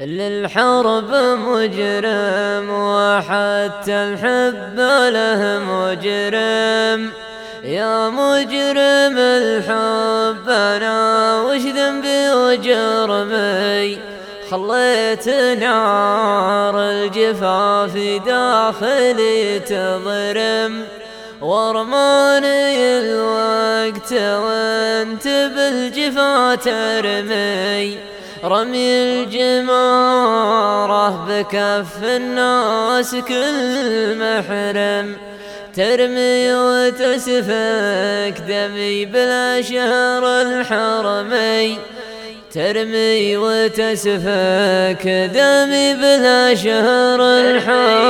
للحرب مجرم وحتى الحب له مجرم. يا مجرم الحب أنا وش ذنبي وجرمي؟ خليت نار الجفاف داخلي تضرم. ورماني الوقت وانت بالجفا ترمي رمي الجمارة بكف الناس كل محرم. ترمي وتسفك دمي بلا شهر الحرمي. ترمي وتسفك دمي بلا شهر الحرمي.